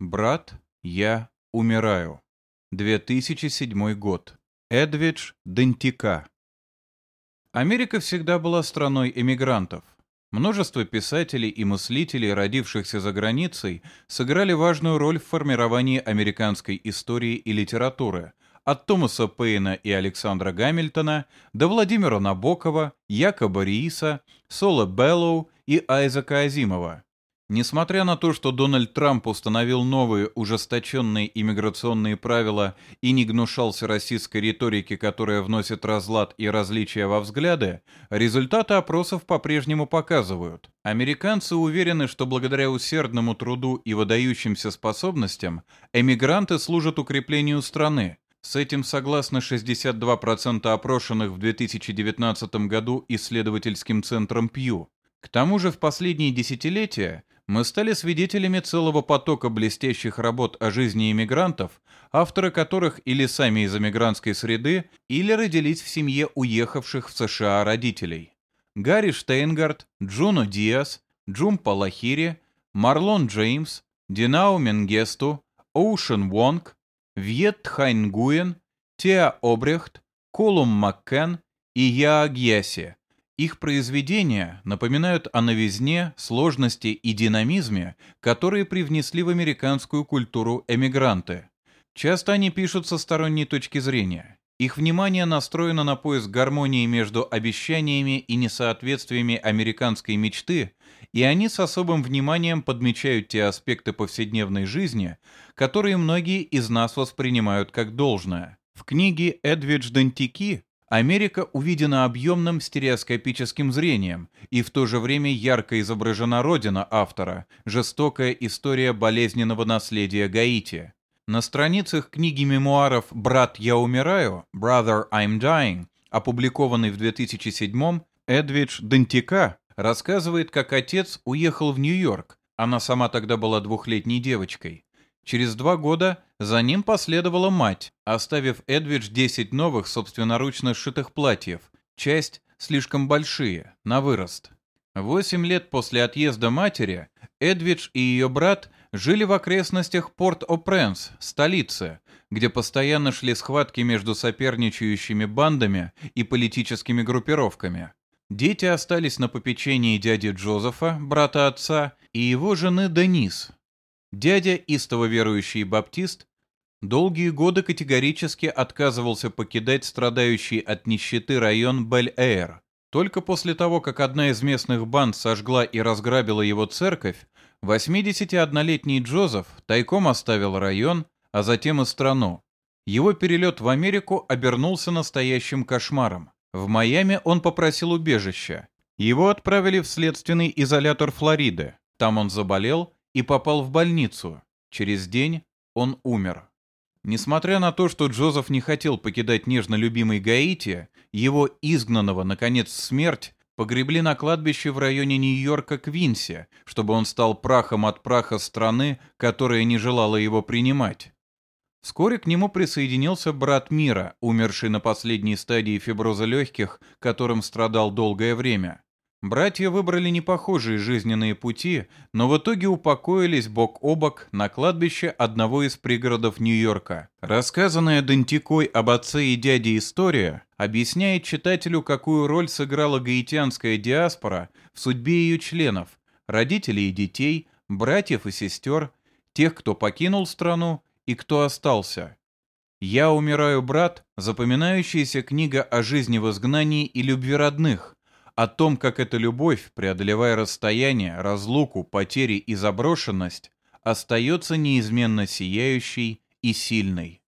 Брат, я умираю. 2007 год. Эдвидж Дантика. Америка всегда была страной эмигрантов. Множество писателей и мыслителей, родившихся за границей, сыграли важную роль в формировании американской истории и литературы, от Томаса Пейна и Александра Гамильтона до Владимира Набокова, Якоба Рииса, Сола Беллоу и Айзека Азимова. Несмотря на то, что Дональд Трамп установил новые ужесточенные иммиграционные правила и не гнушался российской риторики, которая вносит разлад и различия во взгляды, результаты опросов по-прежнему показывают. Американцы уверены, что благодаря усердному труду и выдающимся способностям эмигранты служат укреплению страны. С этим согласны 62% опрошенных в 2019 году исследовательским центром Пью. К тому же в последние десятилетия мы стали свидетелями целого потока блестящих работ о жизни иммигрантов, авторы которых или сами из эмигрантской среды, или родились в семье уехавших в США родителей. Гарри Штейнгард, Джуно Диас, Джумпа Лахири, Марлон Джеймс, Динау Менгесту, Оушен Вонг, Вьет Хайнгуен, Теа Обрехт, Колум Маккен и Яагьяси их произведения напоминают о новизне, сложности и динамизме, которые привнесли в американскую культуру эмигранты. Часто они пишут со сторонней точки зрения. Их внимание настроено на поиск гармонии между обещаниями и несоответствиями американской мечты, и они с особым вниманием подмечают те аспекты повседневной жизни, которые многие из нас воспринимают как должное. В книге Эдвидж Дантики Америка увидена объемным стереоскопическим зрением, и в то же время ярко изображена родина автора, жестокая история болезненного наследия Гаити. На страницах книги мемуаров «Брат, я умираю» «Brother, I'm Dying», опубликованной в 2007 Эдвидж Дантика рассказывает, как отец уехал в Нью-Йорк, она сама тогда была двухлетней девочкой. Через два года за ним последовала мать, оставив Эдвидж 10 новых собственноручно сшитых платьев, часть слишком большие, на вырост. Восемь лет после отъезда матери Эдвидж и ее брат жили в окрестностях Порт-О-Пренс, столицы, где постоянно шли схватки между соперничающими бандами и политическими группировками. Дети остались на попечении дяди Джозефа, брата отца, и его жены Денис, Дядя, истово верующий баптист, долгие годы категорически отказывался покидать страдающий от нищеты район Бель-Эйр. Только после того, как одна из местных банд сожгла и разграбила его церковь, 81-летний Джозеф тайком оставил район, а затем и страну. Его перелет в Америку обернулся настоящим кошмаром. В Майами он попросил убежища. Его отправили в следственный изолятор Флориды. Там он заболел и попал в больницу. Через день он умер. Несмотря на то, что Джозеф не хотел покидать нежно любимый Гаити, его изгнанного, наконец, смерть погребли на кладбище в районе Нью-Йорка Квинси, чтобы он стал прахом от праха страны, которая не желала его принимать. Вскоре к нему присоединился брат Мира, умерший на последней стадии фиброза легких, которым страдал долгое время. Братья выбрали непохожие жизненные пути, но в итоге упокоились бок о бок на кладбище одного из пригородов Нью-Йорка. Рассказанная Дантикой об отце и дяде история объясняет читателю, какую роль сыграла гаитянская диаспора в судьбе ее членов, родителей и детей, братьев и сестер, тех, кто покинул страну и кто остался. «Я умираю, брат» — запоминающаяся книга о жизни в изгнании и любви родных — о том, как эта любовь, преодолевая расстояние, разлуку, потери и заброшенность, остается неизменно сияющей и сильной.